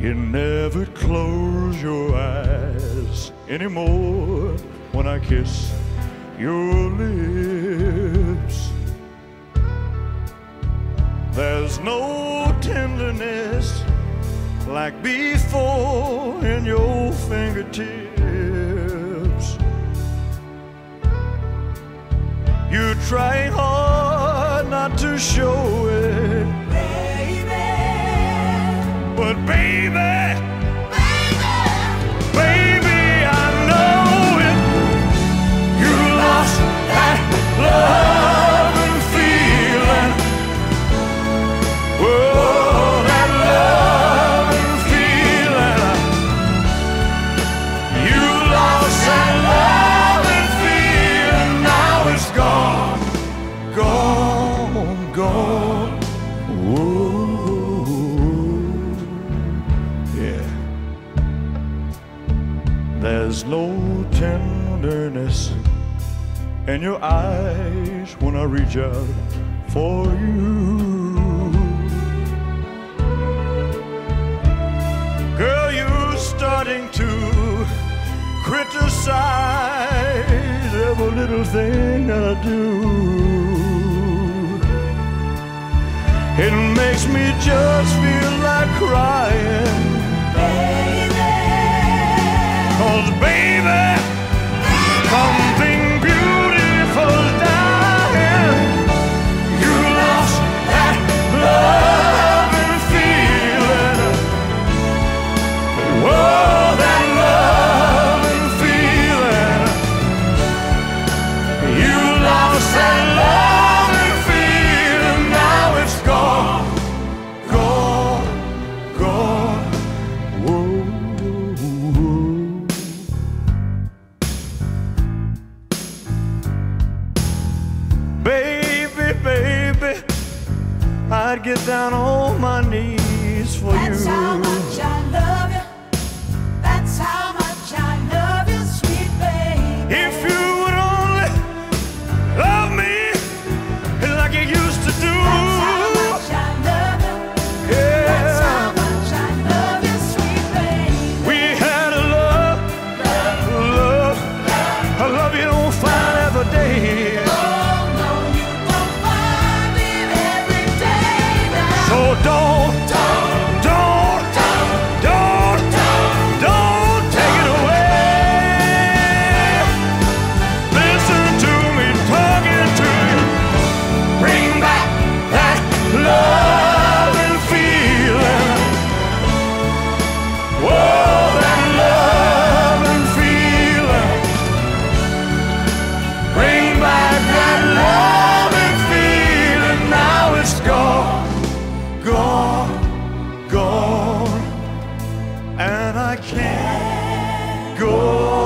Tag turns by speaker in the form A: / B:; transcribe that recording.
A: You never close your eyes anymore when I kiss your lips. There's no tenderness like before in your fingertips. You're trying hard not to show it, but baby, There's no tenderness in your eyes when I reach out for you. Girl, you're starting to criticize every little thing that I do. It makes me just I'd get down on my knees for
B: That's
A: you.
B: No,
A: can't go.